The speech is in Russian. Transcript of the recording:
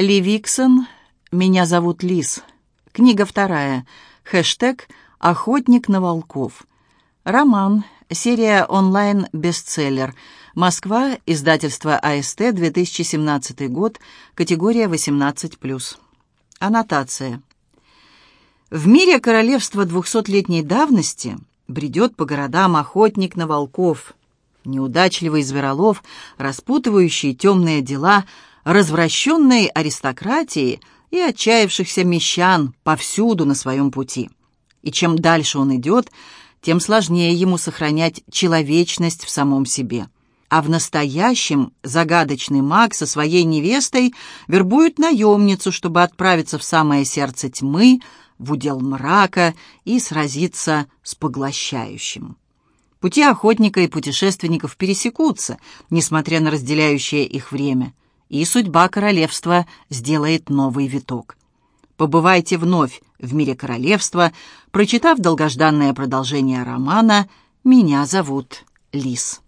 Ли Виксон, «Меня зовут Лис». Книга вторая. Хэштег «Охотник на волков». Роман. Серия онлайн-бестселлер. Москва. Издательство АСТ. 2017 год. Категория 18+. Аннотация. В мире королевства двухсотлетней давности бредет по городам охотник на волков. Неудачливый зверолов, распутывающий темные дела развращенной аристократии и отчаявшихся мещан повсюду на своем пути. И чем дальше он идет, тем сложнее ему сохранять человечность в самом себе. А в настоящем загадочный маг со своей невестой вербует наемницу, чтобы отправиться в самое сердце тьмы, в удел мрака и сразиться с поглощающим. Пути охотника и путешественников пересекутся, несмотря на разделяющее их время и судьба королевства сделает новый виток. Побывайте вновь в мире королевства, прочитав долгожданное продолжение романа «Меня зовут Лис».